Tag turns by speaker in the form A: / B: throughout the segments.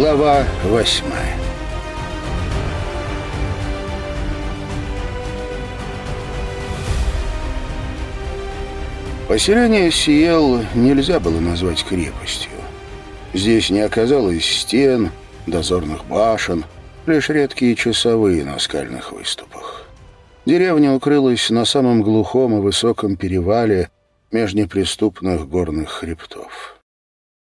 A: Глава восьмая Поселение Сиел нельзя было назвать крепостью. Здесь не оказалось стен, дозорных башен, лишь редкие часовые на скальных выступах. Деревня укрылась на самом глухом и высоком перевале меж неприступных горных хребтов.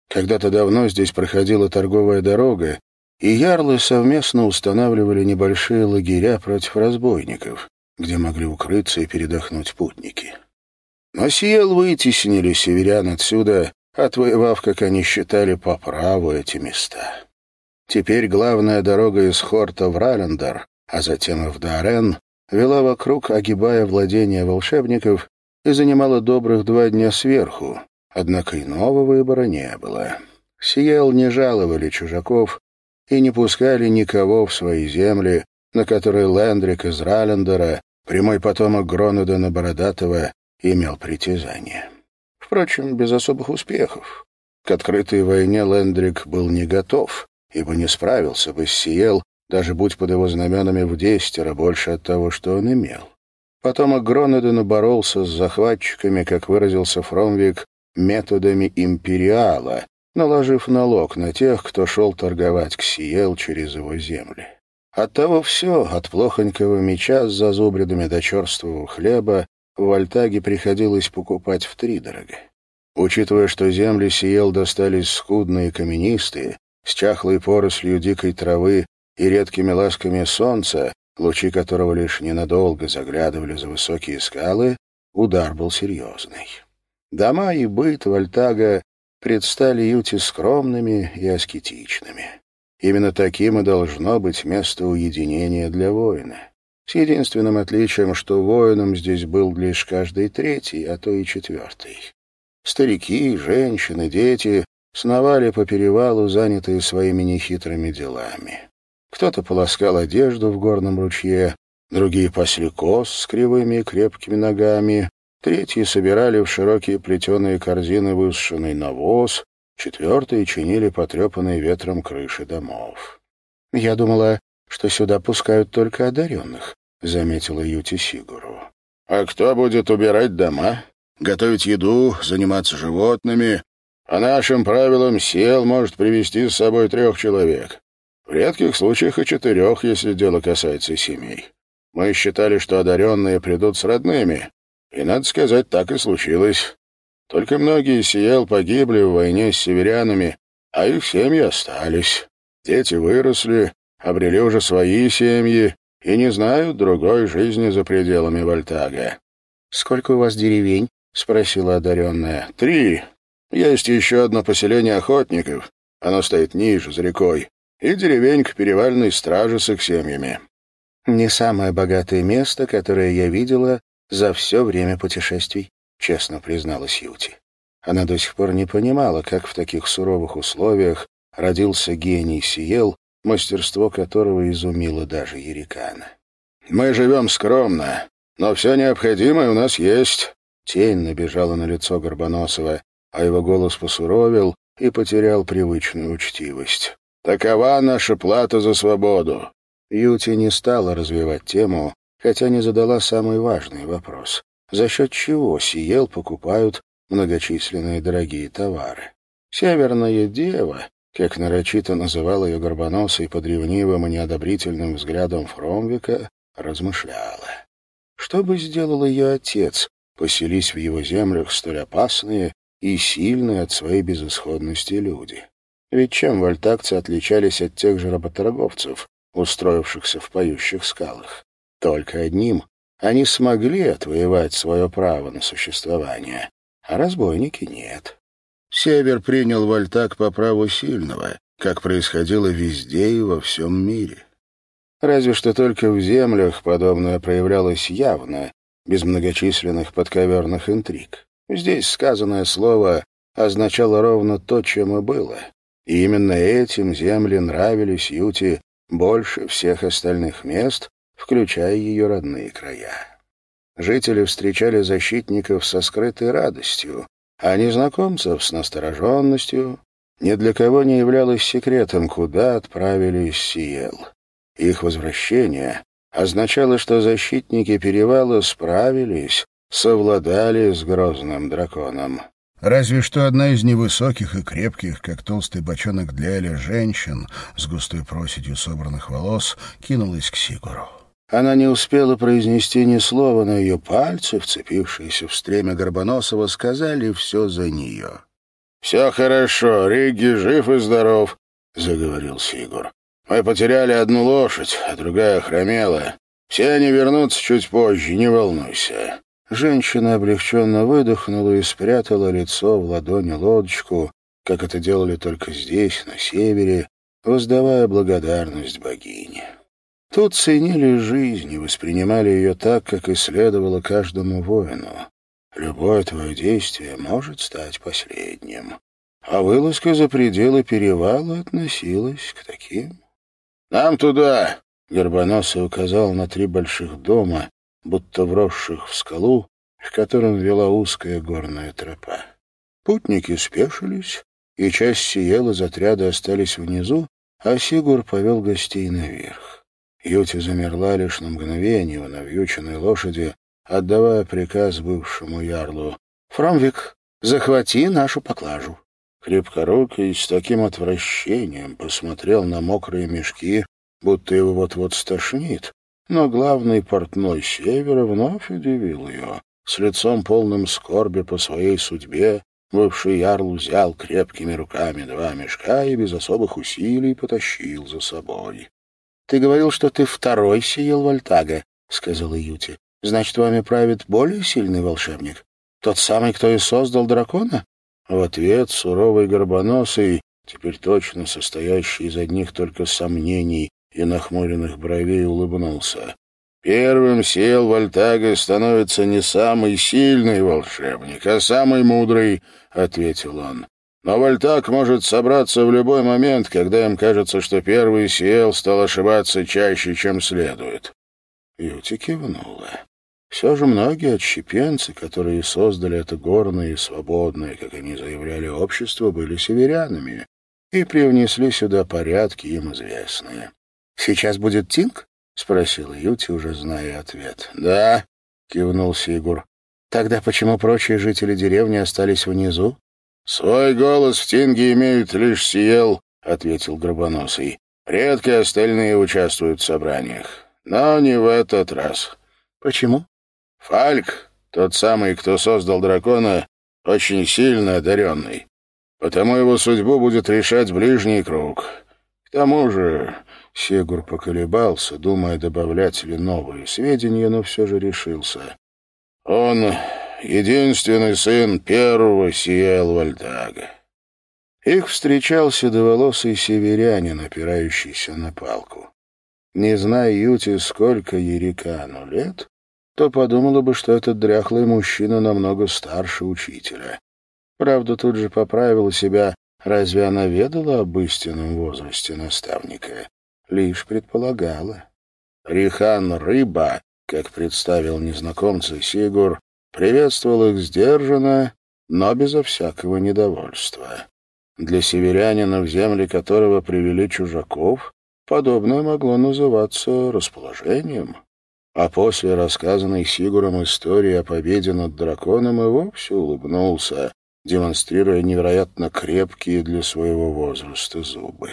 A: Когда-то давно здесь проходила торговая дорога, и ярлы совместно устанавливали небольшие лагеря против разбойников, где могли укрыться и передохнуть путники. Но Сиел вытеснили северян отсюда, отвоевав, как они считали, по праву эти места. Теперь главная дорога из Хорта в Ралендер, а затем и в Дарен, вела вокруг, огибая владения волшебников, и занимала добрых два дня сверху, однако иного выбора не было. Сиел не жаловали чужаков и не пускали никого в свои земли, на которые Лендрик из Ралендера, прямой потомок Гронедена Бородатого, имел притязание. Впрочем, без особых успехов. К открытой войне Лендрик был не готов, ибо не справился бы с Сиел, даже будь под его знаменами в десятеро больше от того, что он имел. Потом Гронедена боролся с захватчиками, как выразился Фромвик, методами империала, наложив налог на тех, кто шел торговать к Сиел через его земли. Оттого все, от плохонького меча с зазубридами до черствого хлеба, в Вольтаге приходилось покупать втридорога. Учитывая, что земли Сиел достались скудные каменистые, с чахлой порослью дикой травы и редкими ласками солнца, лучи которого лишь ненадолго заглядывали за высокие скалы, удар был серьезный. Дома и быт Вольтага предстали Юте скромными и аскетичными. Именно таким и должно быть место уединения для воина с единственным отличием, что воином здесь был лишь каждый третий, а то и четвертый. Старики, женщины, дети сновали по перевалу, занятые своими нехитрыми делами. Кто-то полоскал одежду в горном ручье, другие пасли коз с кривыми и крепкими ногами, третьи собирали в широкие плетеные корзины высушенный навоз, четвертые чинили потрепанные ветром крыши домов. Я думала, что сюда пускают только одаренных, — заметила Юти Сигуру. «А кто будет убирать дома, готовить еду, заниматься животными? По нашим правилам сел может привести с собой трех человек. В редких случаях и четырех, если дело касается семей. Мы считали, что одаренные придут с родными, и, надо сказать, так и случилось. Только многие сиел погибли в войне с северянами, а их семьи остались. Дети выросли, обрели уже свои семьи, и не знают другой жизни за пределами Вольтага. — Сколько у вас деревень? — спросила одаренная. — Три. Есть еще одно поселение охотников. Оно стоит ниже, за рекой. И деревенька перевальной стражи с их семьями. — Не самое богатое место, которое я видела за все время путешествий, — честно призналась Юти. Она до сих пор не понимала, как в таких суровых условиях родился гений Сиел, мастерство которого изумило даже Ерикана. «Мы живем скромно, но все необходимое у нас есть». Тень набежала на лицо Горбоносова, а его голос посуровил и потерял привычную учтивость. «Такова наша плата за свободу». Юти не стала развивать тему, хотя не задала самый важный вопрос. За счет чего Сиел покупают многочисленные дорогие товары? Северная дева как нарочито называл ее горбоносый под ревнивым и неодобрительным взглядом Фромвика, размышляла. Что бы сделал ее отец, поселись в его землях столь опасные и сильные от своей безысходности люди? Ведь чем вольтакцы отличались от тех же работорговцев, устроившихся в поющих скалах? Только одним — они смогли отвоевать свое право на существование, а разбойники нет. Север принял Вольтак по праву сильного, как происходило везде и во всем мире. Разве что только в землях подобное проявлялось явно, без многочисленных подковерных интриг. Здесь сказанное слово означало ровно то, чем и было. И именно этим земли нравились Юти больше всех остальных мест, включая ее родные края. Жители встречали защитников со скрытой радостью, а незнакомцев с настороженностью, Ни для кого не являлось секретом, куда отправились Сиел. Их возвращение означало, что защитники перевала справились, совладали с грозным драконом. Разве что одна из невысоких и крепких, как толстый бочонок для Эля, женщин с густой проседью собранных волос кинулась к Сигуру. Она не успела произнести ни слова, но ее пальцы, вцепившиеся в стремя Горбоносова, сказали все за нее. — Все хорошо, Риги жив и здоров, — заговорил Сигур. — Мы потеряли одну лошадь, а другая хромела. Все они вернутся чуть позже, не волнуйся. Женщина облегченно выдохнула и спрятала лицо в ладони лодочку, как это делали только здесь, на севере, воздавая благодарность богине. Тут ценили жизнь и воспринимали ее так, как и следовало каждому воину. Любое твое действие может стать последним. А вылазка за пределы перевала относилась к таким. «Нам туда!» — Горбоносый указал на три больших дома, будто вросших в скалу, к которым вела узкая горная тропа. Путники спешились, и часть сиел из отряда остались внизу, а Сигур повел гостей наверх. Юти замерла лишь на мгновение у навьюченной лошади, отдавая приказ бывшему ярлу. «Фромвик, захвати нашу поклажу». Крепкорукий с таким отвращением посмотрел на мокрые мешки, будто его вот-вот стошнит, но главный портной севера вновь удивил ее. С лицом полным скорби по своей судьбе бывший ярл взял крепкими руками два мешка и без особых усилий потащил за собой. — Ты говорил, что ты второй сиел Вольтага, — сказала Юти. — Значит, вами правит более сильный волшебник? Тот самый, кто и создал дракона? В ответ суровый горбоносый, теперь точно состоящий из одних только сомнений и нахмуренных бровей улыбнулся. Первым сел Вольтага становится не самый сильный волшебник, а самый мудрый, — ответил он. Но Вольтаг может собраться в любой момент, когда им кажется, что первый сел стал ошибаться чаще, чем следует. Юти кивнула. Все же многие отщепенцы, которые создали это горное и свободное, как они заявляли, общество, были северянами и привнесли сюда порядки им известные. «Сейчас будет Тинг?» — спросил Юти, уже зная ответ. «Да», — кивнул Сигур. «Тогда почему прочие жители деревни остались внизу?» «Свой голос в Тинге имеют лишь Сиел», — ответил Гробоносый. «Редко остальные участвуют в собраниях. Но не в этот раз». «Почему?» «Фальк, тот самый, кто создал дракона, очень сильно одаренный. Потому его судьбу будет решать ближний круг. К тому же Сегур поколебался, думая, добавлять ли новые сведения, но все же решился. Он единственный сын первого Сиел Вальдага. Их встречал седоволосый северянин, опирающийся на палку. Не зная Юти, сколько Ерикану лет, то подумала бы, что этот дряхлый мужчина намного старше учителя. Правда, тут же поправила себя, разве она ведала об истинном возрасте наставника? лишь предполагала. Рихан Рыба, как представил незнакомца Сигур, приветствовал их сдержанно, но безо всякого недовольства. Для северянина, в земли которого привели чужаков, подобное могло называться расположением. А после рассказанной Сигуром истории о победе над драконом и вовсе улыбнулся, демонстрируя невероятно крепкие для своего возраста зубы.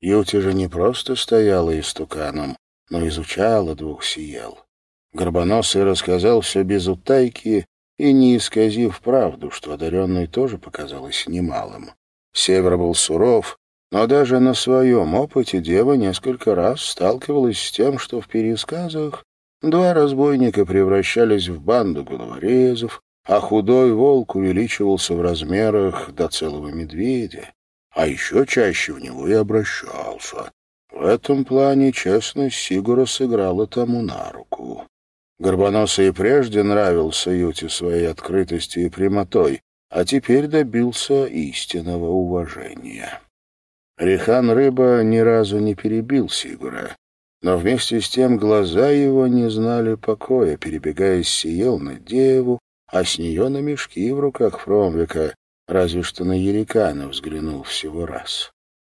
A: Юти же не просто стояла истуканом, но изучала двух сиял. Горбоносый рассказал все без утайки и не исказив правду, что одаренный тоже показалось немалым. Север был суров, но даже на своем опыте дева несколько раз сталкивалась с тем, что в пересказах два разбойника превращались в банду головорезов, а худой волк увеличивался в размерах до целого медведя а еще чаще в него и обращался. В этом плане честность Сигура сыграла тому на руку. Горбоносый прежде нравился Юте своей открытостью и прямотой, а теперь добился истинного уважения. Рихан Рыба ни разу не перебил Сигура, но вместе с тем глаза его не знали покоя, перебегая с Сиел на Деву, а с нее на мешки в руках Фромвика, разве что на Ерикана взглянул всего раз.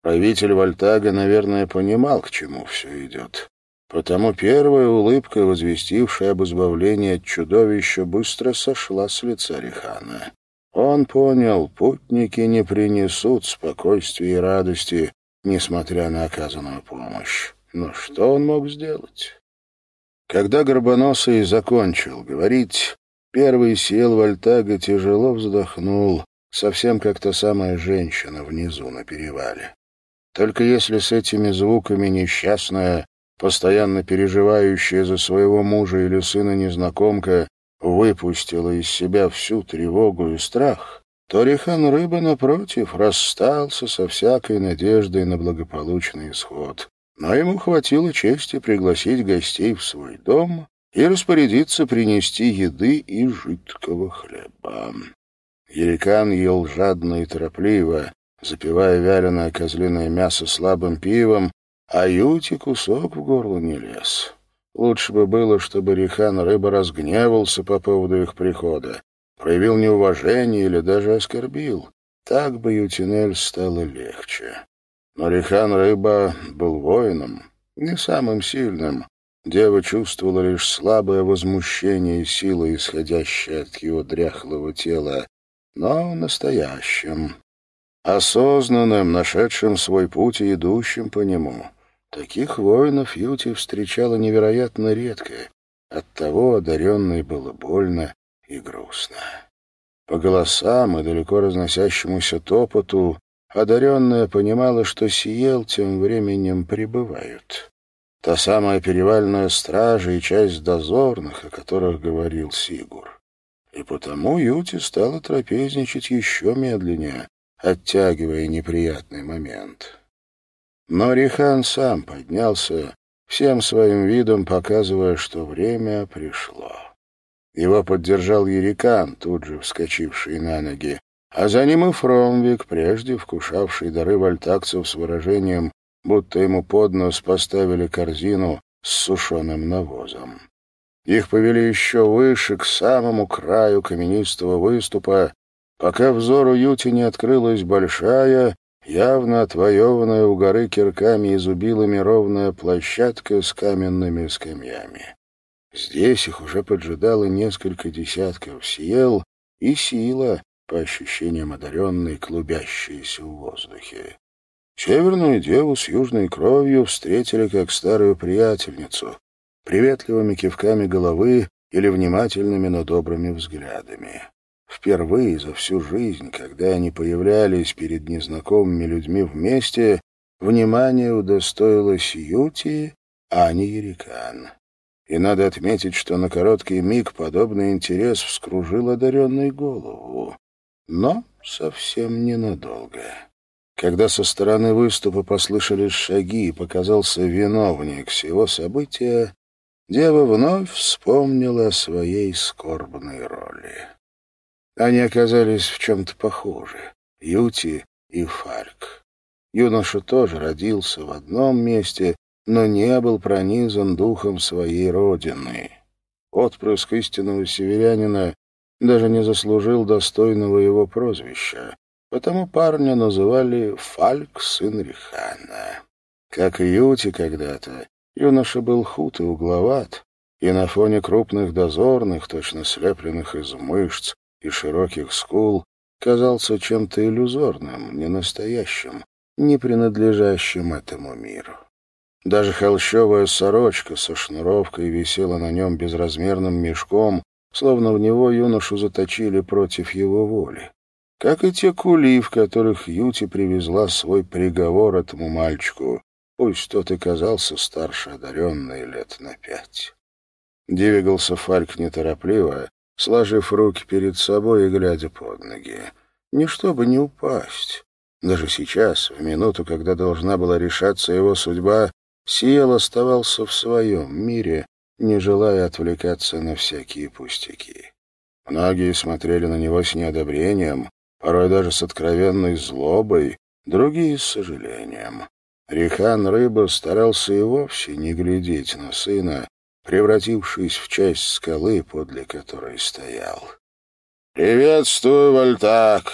A: Правитель Вольтага, наверное, понимал, к чему все идет. Потому первая улыбка, возвестившая об избавлении от чудовища, быстро сошла с лица Рихана. Он понял, путники не принесут спокойствия и радости, несмотря на оказанную помощь. Но что он мог сделать? Когда Горбоносый закончил говорить, первый сел Вольтага тяжело вздохнул, совсем как та самая женщина внизу на перевале. Только если с этими звуками несчастная, постоянно переживающая за своего мужа или сына незнакомка, выпустила из себя всю тревогу и страх, то Рихан Рыба, напротив, расстался со всякой надеждой на благополучный исход но ему хватило чести пригласить гостей в свой дом и распорядиться принести еды и жидкого хлеба. Ерикан ел жадно и торопливо, запивая вяленое козлиное мясо слабым пивом, а Юти кусок в горло не лез. Лучше бы было, чтобы Рихан рыба разгневался по поводу их прихода, проявил неуважение или даже оскорбил. Так бы Ютинель стало легче. Но Рихан Рыба был воином, не самым сильным. Дева чувствовала лишь слабое возмущение и силу, исходящее от его дряхлого тела, но настоящим, осознанным, нашедшим свой путь и идущим по нему. Таких воинов Юти встречала невероятно редко, оттого одаренной было больно и грустно. По голосам и далеко разносящемуся топоту одаренная понимала, что Сиел тем временем прибывают. Та самая перевальная стража и часть дозорных, о которых говорил Сигур. И потому Юти стала трапезничать еще медленнее, оттягивая неприятный момент. Но Рихан сам поднялся, всем своим видом показывая, что время пришло. Его поддержал Ерикан, тут же вскочивший на ноги, а за ним и Фромвик, прежде вкушавший дары вольтакцев с выражением, будто ему под нос поставили корзину с сушеным навозом. Их повели еще выше, к самому краю каменистого выступа, пока взору Юти не открылась большая, явно отвоеванная у горы кирками и зубилами ровная площадка с каменными скамьями. Здесь их уже поджидало несколько десятков сиел и сила, по ощущениям одаренной, клубящейся в воздухе. Северную деву с южной кровью встретили как старую приятельницу, приветливыми кивками головы или внимательными, но добрыми взглядами. Впервые за всю жизнь, когда они появлялись перед незнакомыми людьми вместе, внимание удостоилось Юти, а не Ерикан. И надо отметить, что на короткий миг подобный интерес вскружил одаренной голову но совсем ненадолго. Когда со стороны выступа послышались шаги и показался виновник всего события, дева вновь вспомнила о своей скорбной роли. Они оказались в чем-то похожи — Юти и Фальк. Юноша тоже родился в одном месте, но не был пронизан духом своей родины. Отпрыск истинного северянина даже не заслужил достойного его прозвища, потому парня называли Фальк сын Рихана. Как и Юти когда-то, юноша был худ и угловат, и на фоне крупных дозорных, точно слепленных из мышц и широких скул, казался чем-то иллюзорным, ненастоящим, не принадлежащим этому миру. Даже холщовая сорочка со шнуровкой висела на нем безразмерным мешком, словно в него юношу заточили против его воли. Как и те кули, в которых Юти привезла свой приговор этому мальчику, пусть тот и казался старше одаренный лет на пять. Двигался Фальк неторопливо, сложив руки перед собой и глядя под ноги. Не чтобы не упасть. Даже сейчас, в минуту, когда должна была решаться его судьба, Сиел оставался в своем мире, не желая отвлекаться на всякие пустяки. Многие смотрели на него с неодобрением, порой даже с откровенной злобой, другие — с сожалением. Рихан Рыба старался и вовсе не глядеть на сына, превратившись в часть скалы, подле которой стоял. «Приветствую, Вольтак!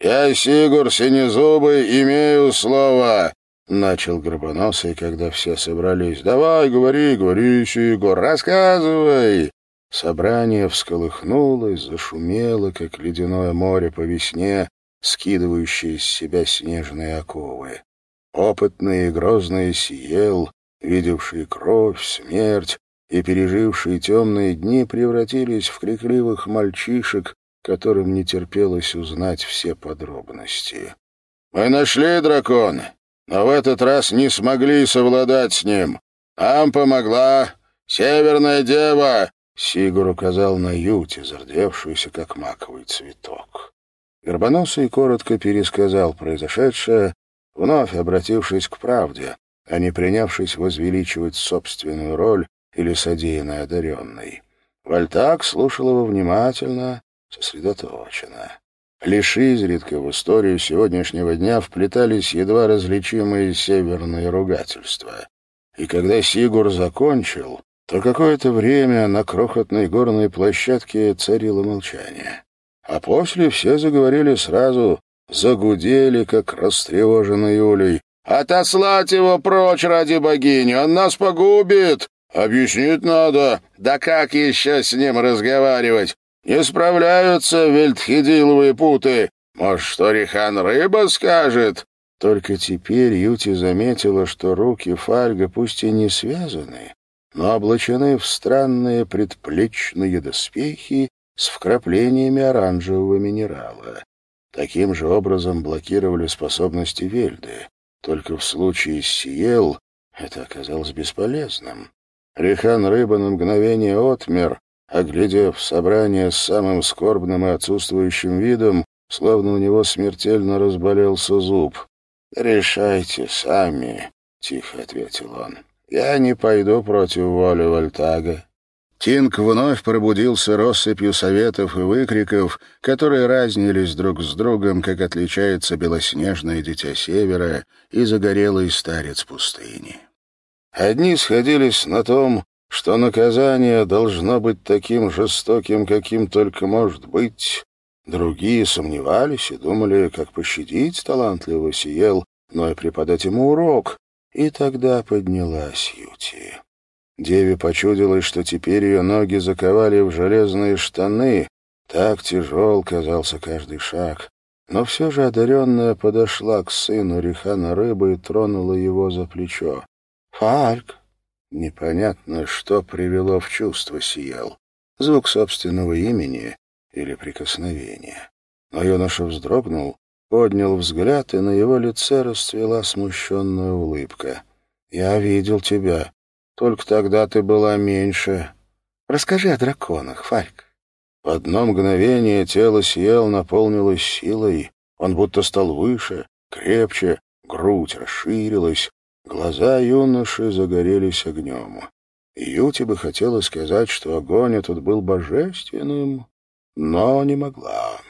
A: «Я, Сигур Синезубый, имею слово!» Начал Горбоносый, когда все собрались. «Давай, говори, говори, Сигур, рассказывай!» Собрание всколыхнулось, зашумело, как ледяное море по весне, скидывающее из себя снежные оковы. Опытный и грозный Сиел, видевший кровь, смерть и пережившие темные дни, превратились в крикливых мальчишек, которым не терпелось узнать все подробности. «Мы нашли дракона, но в этот раз не смогли совладать с ним. Нам помогла Северная Дева!» Сигур указал на Юти, зардевшуюся, как маковый цветок. Горбоносый коротко пересказал произошедшее, вновь обратившись к правде, а не принявшись возвеличивать собственную роль или содеянное одаренной. Вальтак слушал его внимательно, сосредоточенно. Лишь изредка в историю сегодняшнего дня вплетались едва различимые северные ругательства. И когда Сигур закончил, то какое-то время на крохотной горной площадке царило молчание. А после все заговорили сразу, загудели, как растревоженный улей. «Отослать его прочь ради богини! Он нас погубит! Объяснить надо! Да как еще с ним разговаривать? Не справляются вельтхидиловые путы! Может, что Рихан рыба скажет?» Только теперь Юти заметила, что руки Фальга пусть и не связаны, но облачены в странные предплечные доспехи с вкраплениями оранжевого минерала. Таким же образом блокировали способности Вельды. Только в случае с Сиел это оказалось бесполезным. Рехан Рыба на мгновение отмер, оглядев собрание с самым скорбным и отсутствующим видом, словно у него смертельно разболелся зуб. «Решайте сами», — тихо ответил он. Я не пойду против воли Вольтага. Тинг вновь пробудился россыпью советов и выкриков, которые разнились друг с другом, как отличается белоснежное дитя севера и загорелый старец пустыни. Одни сходились на том, что наказание должно быть таким жестоким, каким только может быть. Другие сомневались и думали, как пощадить талантливого Сиел, но и преподать ему урок, и тогда поднялась Юти. Деве почудилось, что теперь ее ноги заковали в железные штаны. Так тяжел казался каждый шаг. Но все же одаренная подошла к сыну Рихана Рыбы и тронула его за плечо. «Фальк!» Непонятно, что привело в чувство сиял. Звук собственного имени или прикосновения. Но юноша вздрогнул поднял взгляд, и на его лице расцвела смущенная улыбка. «Я видел тебя. Только тогда ты была меньше. Расскажи о драконах, Фальк». В одно мгновение тело съел, наполнилось силой. Он будто стал выше, крепче, грудь расширилась, глаза юноши загорелись огнем. Юте бы хотела сказать, что огонь этот был божественным, но не могла.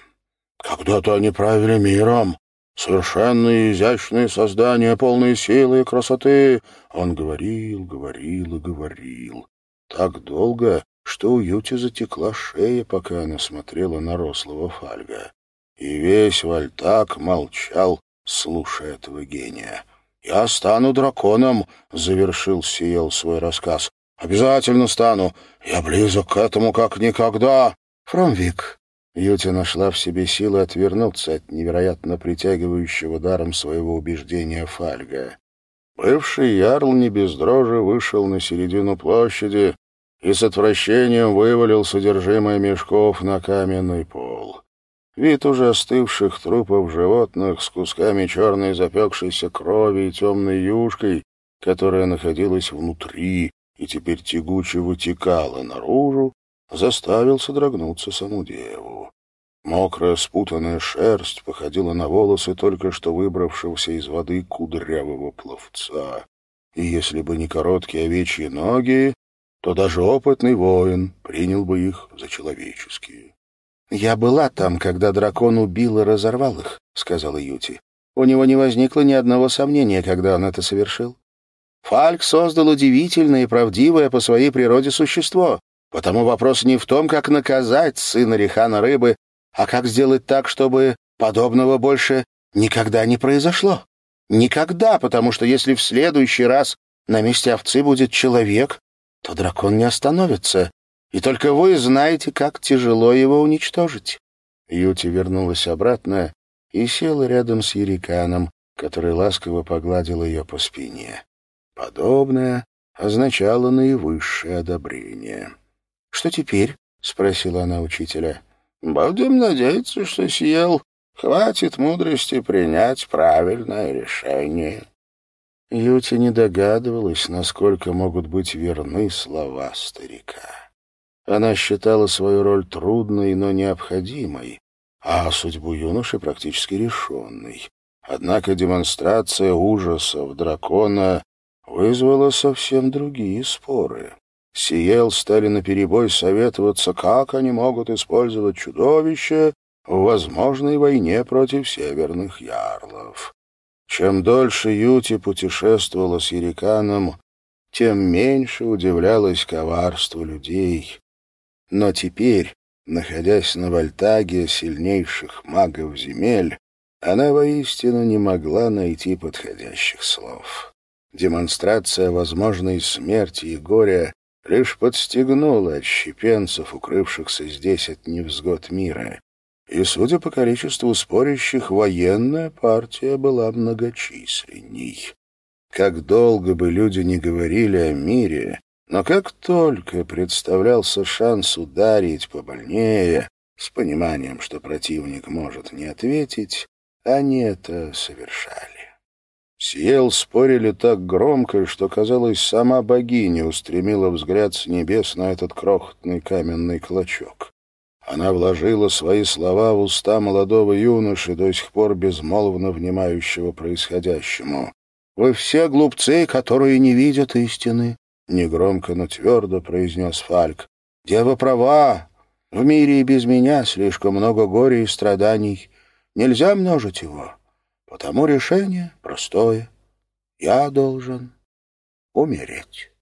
A: Когда-то они правили миром. Совершенные изящные создания, полные силы и красоты. Он говорил, говорил и говорил. Так долго, что у Юти затекла шея, пока она смотрела на рослого Фальга. И весь Вальтак молчал, слушая этого гения. «Я стану драконом», — завершил Сиел свой рассказ. «Обязательно стану. Я близок к этому как никогда». «Фромвик, Юти нашла в себе силы отвернуться от невероятно притягивающего даром своего убеждения Фальга. Бывший ярл не без дрожи вышел на середину площади и с отвращением вывалил содержимое мешков на каменный пол. Вид уже остывших трупов животных с кусками черной запекшейся крови и темной юшкой, которая находилась внутри и теперь тягуче вытекала наружу, заставил содрогнуться саму деву. Мокрая спутанная шерсть походила на волосы только что выбравшегося из воды кудрявого пловца. И если бы не короткие овечьи ноги, то даже опытный воин принял бы их за человеческие. «Я была там, когда дракон убил и разорвал их», — сказала Юти. «У него не возникло ни одного сомнения, когда он это совершил. Фальк создал удивительное и правдивое по своей природе существо, Потому вопрос не в том, как наказать сына Рихана Рыбы, а как сделать так, чтобы подобного больше никогда не произошло. Никогда, потому что если в следующий раз на месте овцы будет человек, то дракон не остановится, и только вы знаете, как тяжело его уничтожить». Юти вернулась обратно и села рядом с Ериканом, который ласково погладил ее по спине. Подобное означало наивысшее одобрение. «Что теперь?» — спросила она учителя. «Будем надеяться, что съел. Хватит мудрости принять правильное решение». Юти не догадывалась, насколько могут быть верны слова старика. Она считала свою роль трудной, но необходимой, а судьбу юноши практически решенной. Однако демонстрация ужасов дракона вызвала совсем другие споры. Сиел стали наперебой советоваться, как они могут использовать чудовище в возможной войне против северных ярлов. Чем дольше Юти путешествовала с Ериканом, тем меньше удивлялась коварству людей. Но теперь, находясь на Вольтаге сильнейших магов земель, она воистину не могла найти подходящих слов. Демонстрация возможной смерти и горя лишь подстегнула отщепенцев, укрывшихся здесь от невзгод мира и, судя по количеству спорящих, военная партия была многочисленней. Как долго бы люди не говорили о мире, но как только представлялся шанс ударить побольнее, с пониманием, что противник может не ответить, они это совершали. Сиел спорили так громко, что, казалось, сама богиня устремила взгляд с небес на этот крохотный каменный клочок. Она вложила свои слова в уста молодого юноши, до сих пор безмолвно внимающего происходящему. «Вы все глупцы, которые не видят истины», — негромко, но твердо произнес Фальк. «Дева права. В мире и без меня слишком много горя и страданий. Нельзя множить его. Потому решение простое. Я должен умереть».